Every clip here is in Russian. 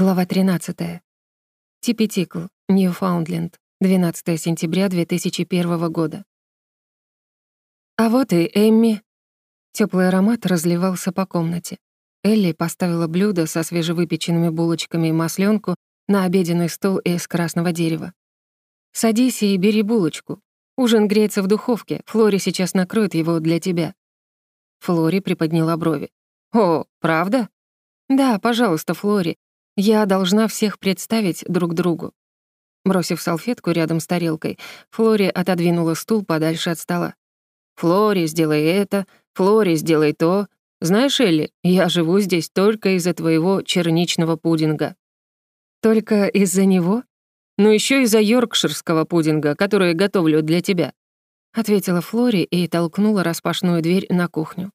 Глава 13. Типи Тикл, Ньюфаундленд, 12 сентября 2001 года. А вот и Эмми. Теплый аромат разливался по комнате. Элли поставила блюдо со свежевыпеченными булочками и масленку на обеденный стол из красного дерева. «Садись и бери булочку. Ужин греется в духовке, Флори сейчас накроет его для тебя». Флори приподняла брови. «О, правда?» «Да, пожалуйста, Флори, я должна всех представить друг другу. Бросив салфетку рядом с тарелкой, Флори отодвинула стул подальше от стола. «Флори, сделай это, Флори, сделай то. Знаешь, Элли, я живу здесь только из-за твоего черничного пудинга». «Только из-за него?» «Ну еще из-за йоркширского пудинга, который готовлю для тебя», ответила Флори и толкнула распашную дверь на кухню.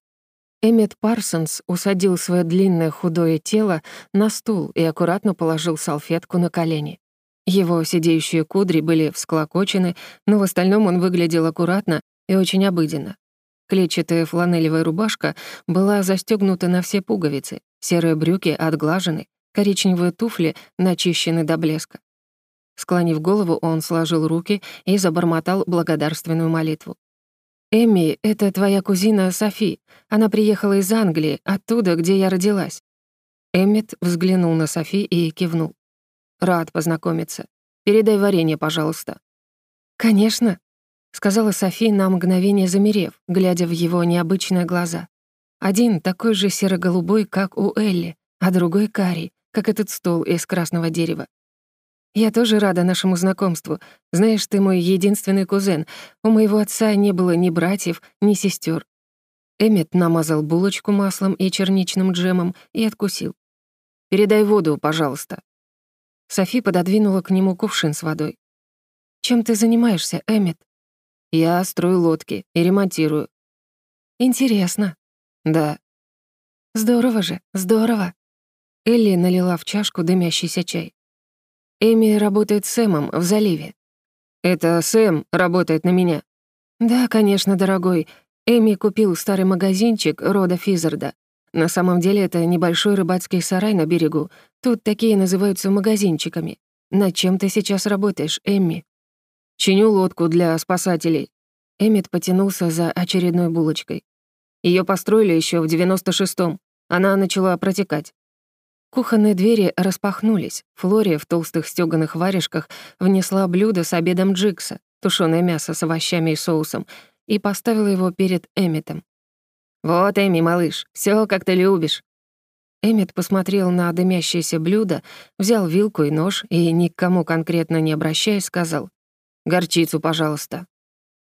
Эммет Парсонс усадил свое длинное худое тело на стул и аккуратно положил салфетку на колени. Его сидеющие кудри были всклокочены, но в остальном он выглядел аккуратно и очень обыденно. Клетчатая фланелевая рубашка была застегнута на все пуговицы, серые брюки отглажены, коричневые туфли начищены до блеска. Склонив голову, он сложил руки и забормотал благодарственную молитву. «Эмми, это твоя кузина Софи. Она приехала из Англии, оттуда, где я родилась». Эммет взглянул на Софи и кивнул. «Рад познакомиться. Передай варенье, пожалуйста». «Конечно», — сказала Софи на мгновение замерев, глядя в его необычные глаза. Один такой же серо-голубой, как у Элли, а другой карий, как этот стол из красного дерева. «Я тоже рада нашему знакомству. Знаешь, ты мой единственный кузен. У моего отца не было ни братьев, ни сестер. Эммет намазал булочку маслом и черничным джемом и откусил. «Передай воду, пожалуйста». Софи пододвинула к нему кувшин с водой. «Чем ты занимаешься, Эммет?» «Я строю лодки и ремонтирую». «Интересно». «Да». «Здорово же, здорово». Элли налила в чашку дымящийся чай. Эми работает с Сэмом в заливе. Это Сэм работает на меня. Да, конечно, дорогой. Эми купил старый магазинчик рода Физарда. На самом деле это небольшой рыбацкий сарай на берегу. Тут такие называются магазинчиками. Над чем ты сейчас работаешь, Эмми? Чиню лодку для спасателей. Эммит потянулся за очередной булочкой. Ее построили еще в 96-м. Она начала протекать. Кухонные двери распахнулись. Флория в толстых стёганых варежках внесла блюдо с обедом Джикса, тушёное мясо с овощами и соусом, и поставила его перед Эмметом. «Вот, Эми, малыш, всё, как ты любишь». Эммет посмотрел на дымящееся блюдо, взял вилку и нож и, никому конкретно не обращаясь, сказал «Горчицу, пожалуйста».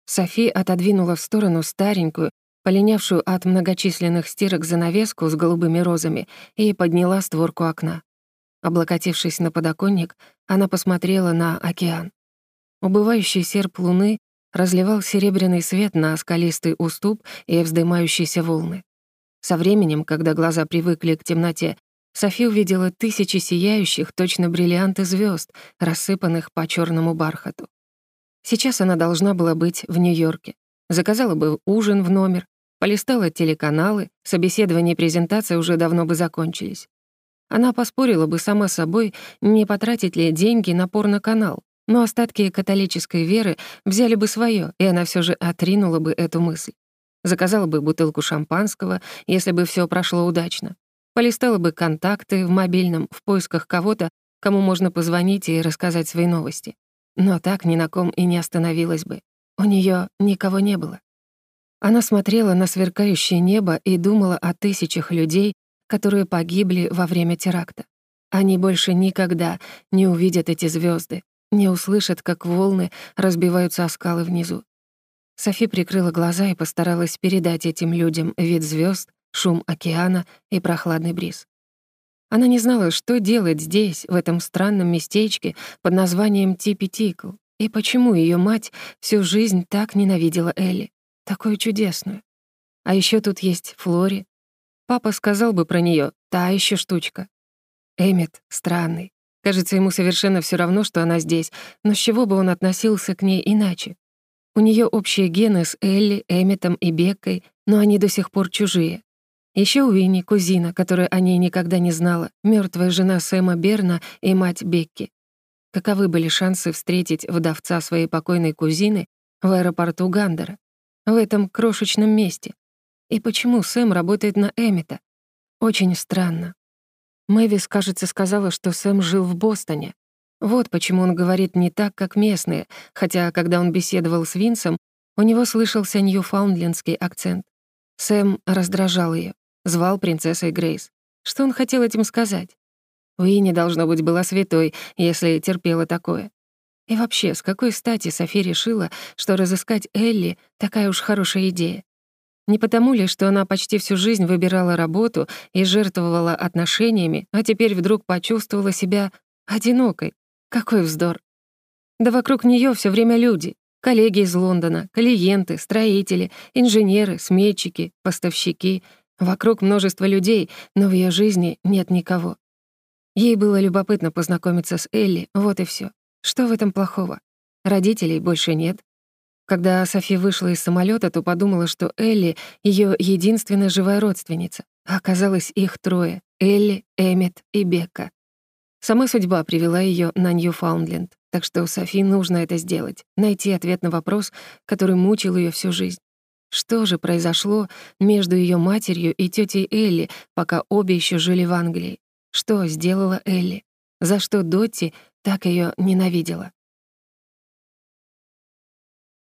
Софи отодвинула в сторону старенькую, полинявшую от многочисленных стирок занавеску с голубыми розами, и подняла створку окна. Облокотившись на подоконник, она посмотрела на океан. Убывающий серп луны разливал серебряный свет на скалистый уступ и вздымающиеся волны. Со временем, когда глаза привыкли к темноте, Софи увидела тысячи сияющих, точно бриллианты звезд, рассыпанных по черному бархату. Сейчас она должна была быть в Нью-Йорке. Заказала бы ужин в номер, Полистала телеканалы, собеседование и презентация уже давно бы закончились. Она поспорила бы сама собой, не потратить ли деньги на порноканал, но остатки католической веры взяли бы свое, и она все же отринула бы эту мысль. Заказала бы бутылку шампанского, если бы все прошло удачно. Полистала бы контакты в мобильном в поисках кого-то, кому можно позвонить и рассказать свои новости. Но так ни на ком и не остановилась бы. У нее никого не было. Она смотрела на сверкающее небо и думала о тысячах людей, которые погибли во время теракта. Они больше никогда не увидят эти звезды, не услышат, как волны разбиваются о скалы внизу. Софи прикрыла глаза и постаралась передать этим людям вид звезд, шум океана и прохладный бриз. Она не знала, что делать здесь, в этом странном местечке под названием Типи Тикл, и почему ее мать всю жизнь так ненавидела Элли. Такую чудесную. А еще тут есть Флори. Папа сказал бы про нее, та еще штучка. Эммет странный. Кажется, ему совершенно все равно, что она здесь, но с чего бы он относился к ней иначе? У нее общие гены с Элли, Эмметом и Беккой, но они до сих пор чужие. Еще Уинни, кузина, которую о ней никогда не знала, мертвая жена Сэма Берна и мать Бекки. Каковы были шансы встретить вдовца своей покойной кузины в аэропорту Гандера, в этом крошечном месте? И почему Сэм работает на Эмита? Очень странно. Мэвис, кажется, сказала, что Сэм жил в Бостоне. Вот почему он говорит не так, как местные, хотя, когда он беседовал с Винсом, у него слышался ньюфаундлендский акцент. Сэм раздражал ее, звал принцессой Грейс. Что он хотел этим сказать? Уинни, должно быть, была святой, если терпела такое. И вообще, с какой стати Софи решила, что разыскать Элли — такая уж хорошая идея? Не потому ли, что она почти всю жизнь выбирала работу и жертвовала отношениями, а теперь вдруг почувствовала себя одинокой? Какой вздор. Да вокруг нее все время люди. Коллеги из Лондона, клиенты, строители, инженеры, сметчики, поставщики. Вокруг множество людей, но в ее жизни нет никого. Ей было любопытно познакомиться с Элли, вот и все. Что в этом плохого? Родителей больше нет. Когда Софи вышла из самолета, то подумала, что Элли — ее единственная живая родственница. А оказалось, их трое — Элли, Эммет и Бекка. Сама судьба привела ее на Ньюфаундленд, так что Софи нужно это сделать, найти ответ на вопрос, который мучил ее всю жизнь. Что же произошло между ее матерью и тетей Элли, пока обе еще жили в Англии? Что сделала Элли? За что Дотти так ее ненавидела?